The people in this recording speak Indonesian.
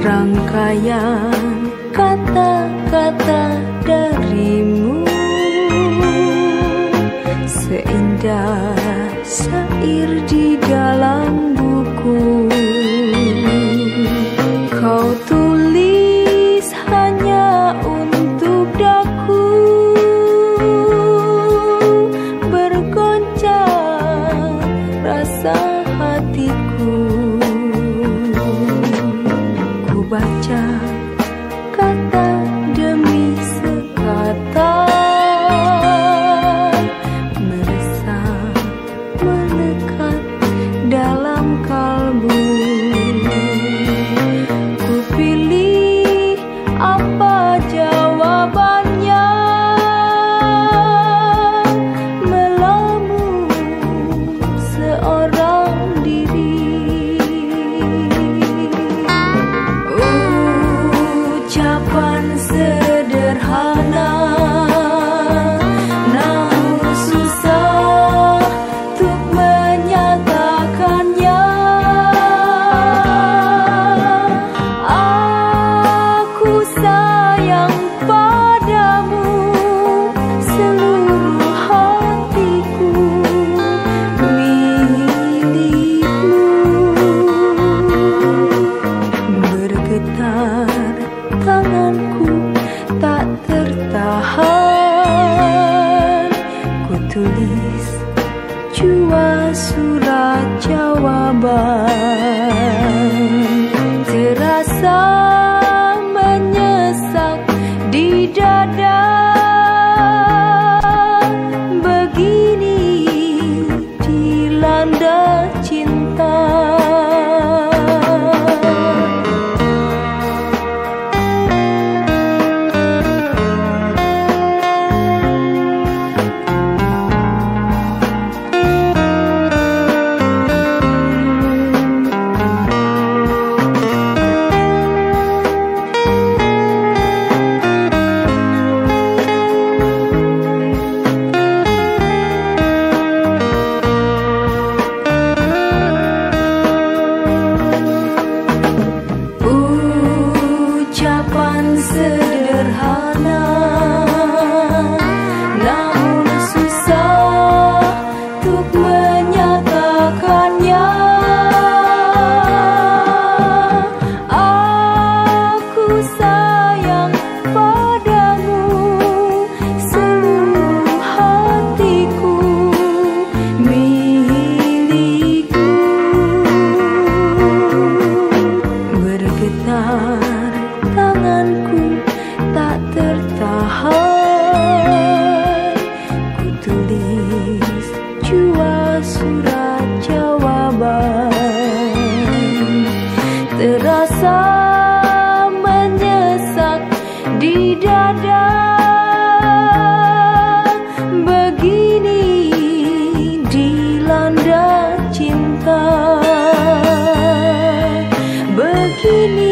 Rangkaian kata-kata darimu Seindah sair di dalam kapan se jawaban. Terasa menyesak di dada. Begini dilanda cinta. terasa menyesak di dada. Begini dilanda cinta. Begini